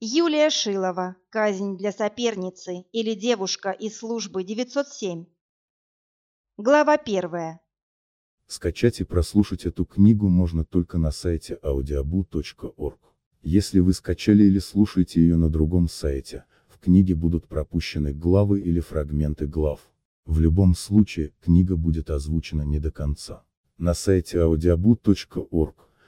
Юлия Шилова. Казнь для соперницы или девушка из службы 907. Глава первая. Скачать и прослушать эту книгу можно только на сайте audiobu.org. Если вы скачали или слушаете ее на другом сайте, в книге будут пропущены главы или фрагменты глав. В любом случае, книга будет озвучена не до конца. На сайте audiobu.org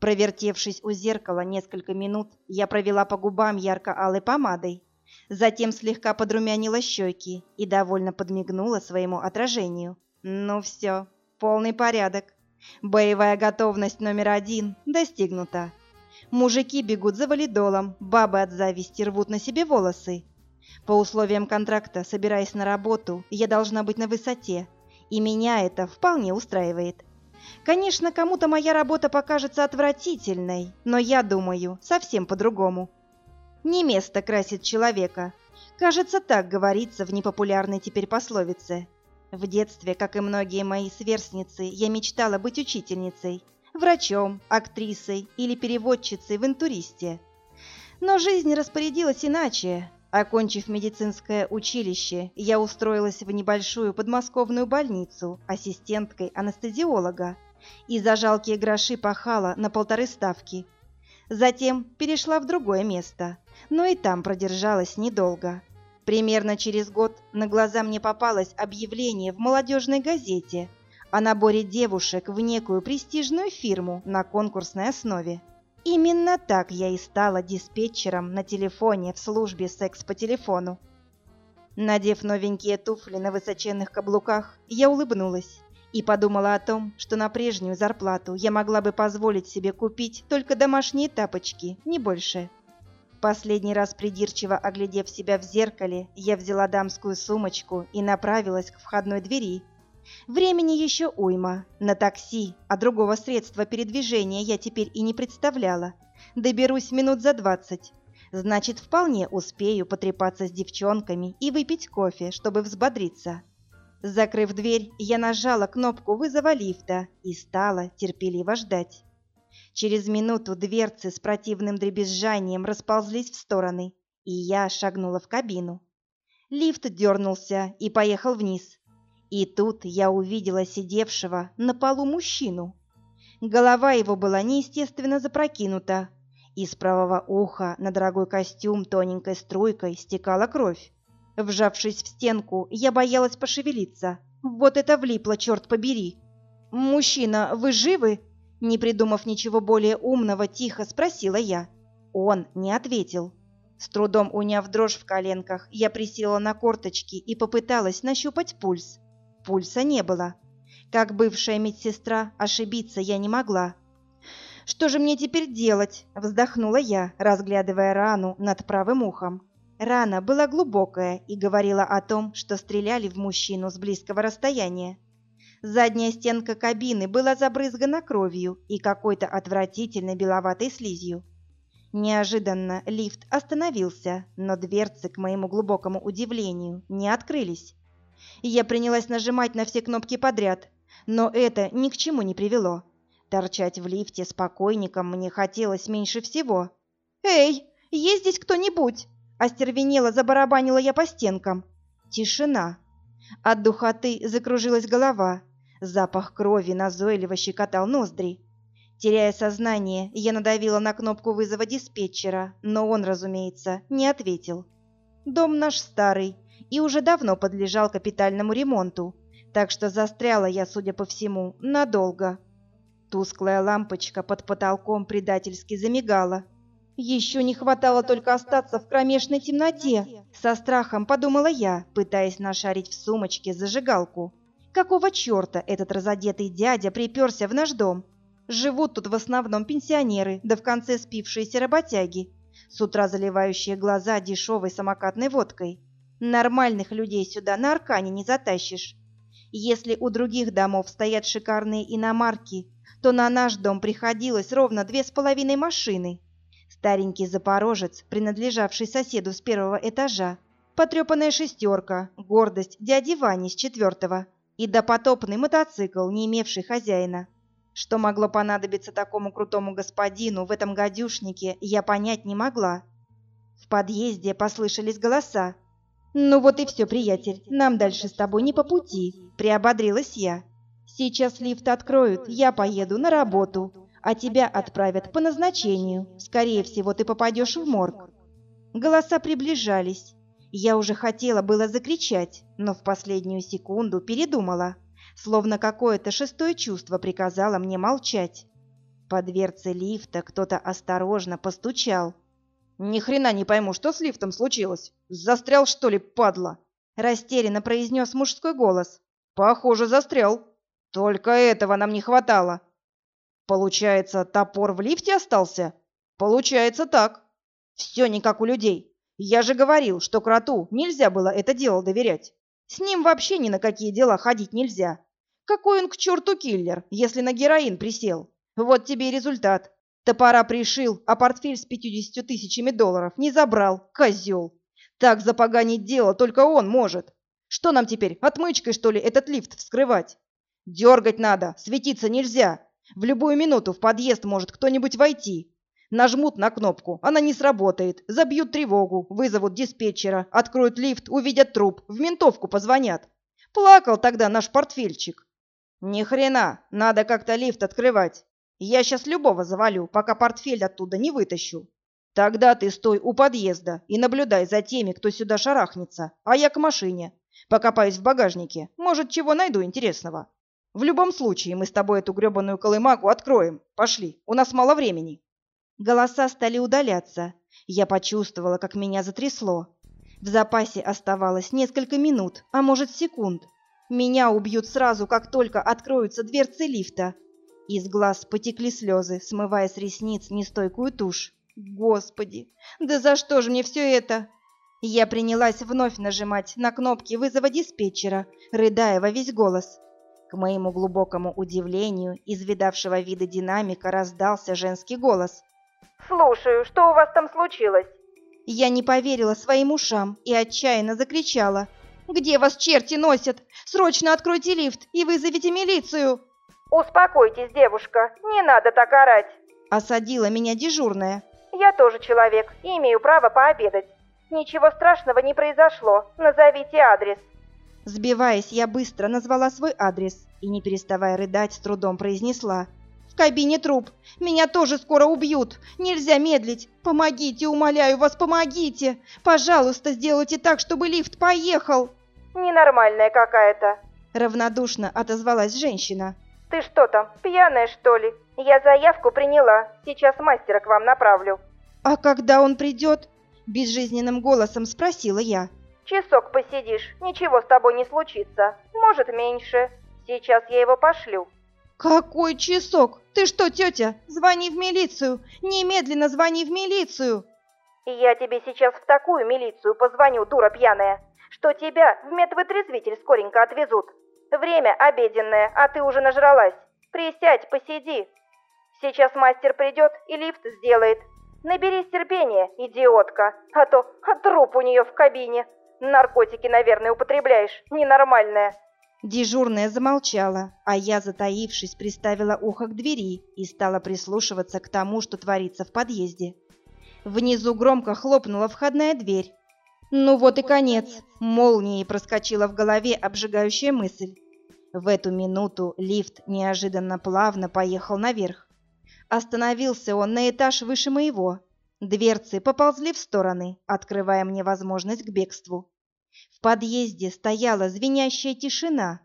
Провертевшись у зеркала несколько минут, я провела по губам ярко-алой помадой, затем слегка подрумянила щеки и довольно подмигнула своему отражению. Ну все, полный порядок. Боевая готовность номер один достигнута. Мужики бегут за валидолом, бабы от зависти рвут на себе волосы. По условиям контракта, собираясь на работу, я должна быть на высоте, и меня это вполне устраивает. Конечно, кому-то моя работа покажется отвратительной, но я думаю совсем по-другому. Не место красит человека. Кажется, так говорится в непопулярной теперь пословице. В детстве, как и многие мои сверстницы, я мечтала быть учительницей, врачом, актрисой или переводчицей в интуристе. Но жизнь распорядилась иначе. Окончив медицинское училище, я устроилась в небольшую подмосковную больницу ассистенткой анестезиолога и за жалкие гроши пахала на полторы ставки. Затем перешла в другое место, но и там продержалась недолго. Примерно через год на глаза мне попалось объявление в молодежной газете о наборе девушек в некую престижную фирму на конкурсной основе. Именно так я и стала диспетчером на телефоне в службе секс по телефону. Надев новенькие туфли на высоченных каблуках, я улыбнулась и подумала о том, что на прежнюю зарплату я могла бы позволить себе купить только домашние тапочки, не больше. Последний раз придирчиво оглядев себя в зеркале, я взяла дамскую сумочку и направилась к входной двери, Времени еще уйма. На такси, а другого средства передвижения я теперь и не представляла. Доберусь минут за двадцать. Значит, вполне успею потрепаться с девчонками и выпить кофе, чтобы взбодриться. Закрыв дверь, я нажала кнопку вызова лифта и стала терпеливо ждать. Через минуту дверцы с противным дребезжанием расползлись в стороны, и я шагнула в кабину. Лифт дернулся и поехал вниз. И тут я увидела сидевшего на полу мужчину. Голова его была неестественно запрокинута. Из правого уха на дорогой костюм тоненькой струйкой стекала кровь. Вжавшись в стенку, я боялась пошевелиться. Вот это влипло, черт побери! «Мужчина, вы живы?» Не придумав ничего более умного, тихо спросила я. Он не ответил. С трудом уняв дрожь в коленках, я присела на корточки и попыталась нащупать пульс. Пульса не было. Как бывшая медсестра, ошибиться я не могла. «Что же мне теперь делать?» – вздохнула я, разглядывая рану над правым ухом. Рана была глубокая и говорила о том, что стреляли в мужчину с близкого расстояния. Задняя стенка кабины была забрызгана кровью и какой-то отвратительной беловатой слизью. Неожиданно лифт остановился, но дверцы, к моему глубокому удивлению, не открылись и я принялась нажимать на все кнопки подряд, но это ни к чему не привело. Торчать в лифте с покойником мне хотелось меньше всего. «Эй, есть здесь кто-нибудь?» Остервенело забарабанила я по стенкам. Тишина. От духоты закружилась голова. Запах крови назойливо щекотал ноздри. Теряя сознание, я надавила на кнопку вызова диспетчера, но он, разумеется, не ответил. Дом наш старый, и уже давно подлежал капитальному ремонту, так что застряла я, судя по всему, надолго. Тусклая лампочка под потолком предательски замигала. Еще не хватало только остаться в кромешной темноте. Со страхом подумала я, пытаясь нашарить в сумочке зажигалку. Какого черта этот разодетый дядя приперся в наш дом? Живут тут в основном пенсионеры, да в конце спившиеся работяги. с утра заливающие глаза дешевой самокатной водкой. Нормальных людей сюда на Аркане не затащишь. Если у других домов стоят шикарные иномарки, то на наш дом приходилось ровно две с половиной машины. Старенький запорожец, принадлежавший соседу с первого этажа, потрепанная шестерка, гордость дяди Вани с четвертого и допотопный мотоцикл, не имевший хозяина. Что могло понадобиться такому крутому господину в этом гадюшнике, я понять не могла. В подъезде послышались голоса. «Ну вот и все, приятель, нам дальше с тобой не по пути», — приободрилась я. «Сейчас лифт откроют, я поеду на работу, а тебя отправят по назначению. Скорее всего, ты попадешь в морг». Голоса приближались. Я уже хотела было закричать, но в последнюю секунду передумала словно какое-то шестое чувство приказало мне молчать. По дверце лифта кто-то осторожно постучал. «Ни хрена не пойму, что с лифтом случилось? Застрял, что ли, падла?» Растерянно произнес мужской голос. «Похоже, застрял. Только этого нам не хватало». «Получается, топор в лифте остался?» «Получается так. Все не как у людей. Я же говорил, что кроту нельзя было это дело доверять. С ним вообще ни на какие дела ходить нельзя. Какой он к черту киллер, если на героин присел? Вот тебе и результат. Топора пришил, а портфель с пятьюдесятью тысячами долларов не забрал, козел. Так запоганить дело только он может. Что нам теперь, отмычкой, что ли, этот лифт вскрывать? Дергать надо, светиться нельзя. В любую минуту в подъезд может кто-нибудь войти. Нажмут на кнопку, она не сработает, забьют тревогу, вызовут диспетчера, откроют лифт, увидят труп, в ментовку позвонят. Плакал тогда наш портфельчик. «Ни хрена, надо как-то лифт открывать. Я сейчас любого завалю, пока портфель оттуда не вытащу. Тогда ты стой у подъезда и наблюдай за теми, кто сюда шарахнется, а я к машине. Покопаюсь в багажнике, может, чего найду интересного. В любом случае, мы с тобой эту гребаную колымагу откроем. Пошли, у нас мало времени». Голоса стали удаляться. Я почувствовала, как меня затрясло. В запасе оставалось несколько минут, а может секунд. Меня убьют сразу, как только откроются дверцы лифта. Из глаз потекли слезы, смывая с ресниц нестойкую тушь. Господи, да за что же мне все это? Я принялась вновь нажимать на кнопки вызова диспетчера, рыдая во весь голос. К моему глубокому удивлению, из видавшего вида динамика раздался женский голос. «Слушаю, что у вас там случилось?» Я не поверила своим ушам и отчаянно закричала – где вас черти носят? Срочно откройте лифт и вызовите милицию!» «Успокойтесь, девушка, не надо так орать!» Осадила меня дежурная. «Я тоже человек и имею право пообедать. Ничего страшного не произошло. Назовите адрес». Сбиваясь, я быстро назвала свой адрес и, не переставая рыдать, с трудом произнесла. «В кабине труп. Меня тоже скоро убьют. Нельзя медлить. Помогите, умоляю вас, помогите. Пожалуйста, сделайте так, чтобы лифт поехал». Ненормальная какая-то. Равнодушно отозвалась женщина. Ты что там, пьяная что ли? Я заявку приняла. Сейчас мастера к вам направлю. А когда он придет? Безжизненным голосом спросила я. Часок посидишь, ничего с тобой не случится. Может, меньше. Сейчас я его пошлю. Какой часок? Ты что, тетя? Звони в милицию. Немедленно звони в милицию. Я тебе сейчас в такую милицию позвоню, дура пьяная что тебя в медвытрезвитель скоренько отвезут. Время обеденное, а ты уже нажралась. Присядь, посиди. Сейчас мастер придет и лифт сделает. Наберись терпения, идиотка, а то труп у нее в кабине. Наркотики, наверное, употребляешь, ненормальная. Дежурная замолчала, а я, затаившись, приставила ухо к двери и стала прислушиваться к тому, что творится в подъезде. Внизу громко хлопнула входная дверь, ну вот и конец. Молнией проскочила в голове обжигающая мысль. В эту минуту лифт неожиданно плавно поехал наверх. Остановился он на этаж выше моего. Дверцы поползли в стороны, открывая мне возможность к бегству. В подъезде стояла звенящая тишина,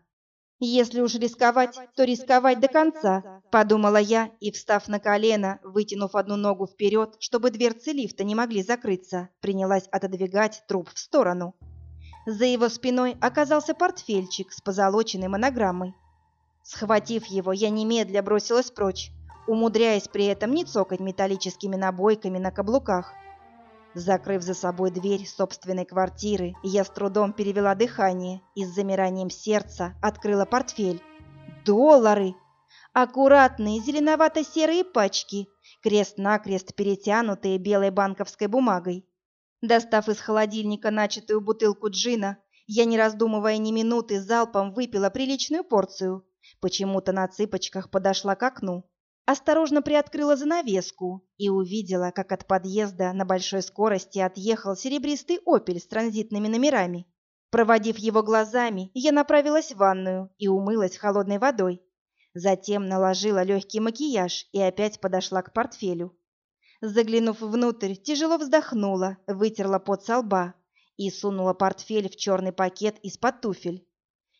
если уж рисковать, то рисковать до конца, подумала я и, встав на колено, вытянув одну ногу вперед, чтобы дверцы лифта не могли закрыться, принялась отодвигать труп в сторону. За его спиной оказался портфельчик с позолоченной монограммой. Схватив его, я немедля бросилась прочь, умудряясь при этом не цокать металлическими набойками на каблуках. Закрыв за собой дверь собственной квартиры, я с трудом перевела дыхание и с замиранием сердца открыла портфель. Доллары! Аккуратные зеленовато-серые пачки, крест-накрест перетянутые белой банковской бумагой. Достав из холодильника начатую бутылку джина, я, не раздумывая ни минуты, залпом выпила приличную порцию. Почему-то на цыпочках подошла к окну осторожно приоткрыла занавеску и увидела, как от подъезда на большой скорости отъехал серебристый «Опель» с транзитными номерами. Проводив его глазами, я направилась в ванную и умылась холодной водой. Затем наложила легкий макияж и опять подошла к портфелю. Заглянув внутрь, тяжело вздохнула, вытерла пот со лба и сунула портфель в черный пакет из-под туфель.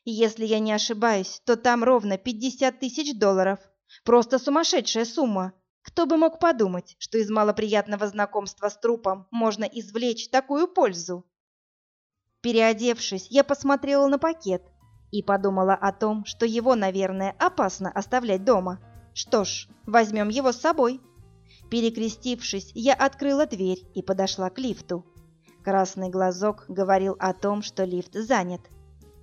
Если я не ошибаюсь, то там ровно 50 тысяч долларов – Просто сумасшедшая сумма. Кто бы мог подумать, что из малоприятного знакомства с трупом можно извлечь такую пользу? Переодевшись, я посмотрела на пакет и подумала о том, что его, наверное, опасно оставлять дома. Что ж, возьмем его с собой. Перекрестившись, я открыла дверь и подошла к лифту. Красный глазок говорил о том, что лифт занят.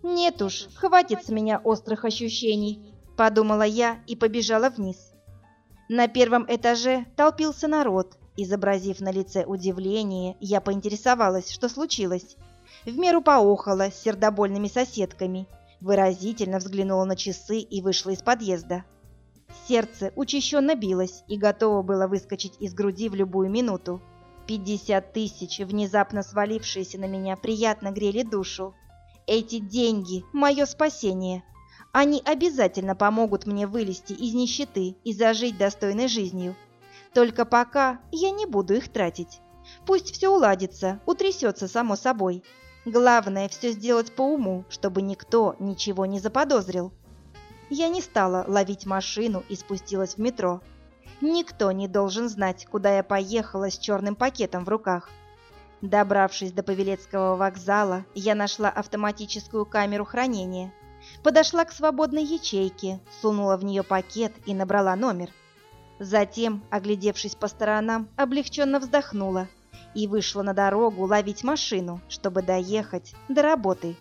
Нет уж, хватит с меня острых ощущений подумала я и побежала вниз. На первом этаже толпился народ. Изобразив на лице удивление, я поинтересовалась, что случилось. В меру поохала с сердобольными соседками, выразительно взглянула на часы и вышла из подъезда. Сердце учащенно билось и готово было выскочить из груди в любую минуту. Пятьдесят тысяч, внезапно свалившиеся на меня, приятно грели душу. Эти деньги – мое спасение. Они обязательно помогут мне вылезти из нищеты и зажить достойной жизнью. Только пока я не буду их тратить. Пусть все уладится, утрясется само собой. Главное все сделать по уму, чтобы никто ничего не заподозрил. Я не стала ловить машину и спустилась в метро. Никто не должен знать, куда я поехала с черным пакетом в руках. Добравшись до Павелецкого вокзала, я нашла автоматическую камеру хранения Подошла к свободной ячейке, сунула в нее пакет и набрала номер. Затем, оглядевшись по сторонам, облегченно вздохнула и вышла на дорогу ловить машину, чтобы доехать до работы.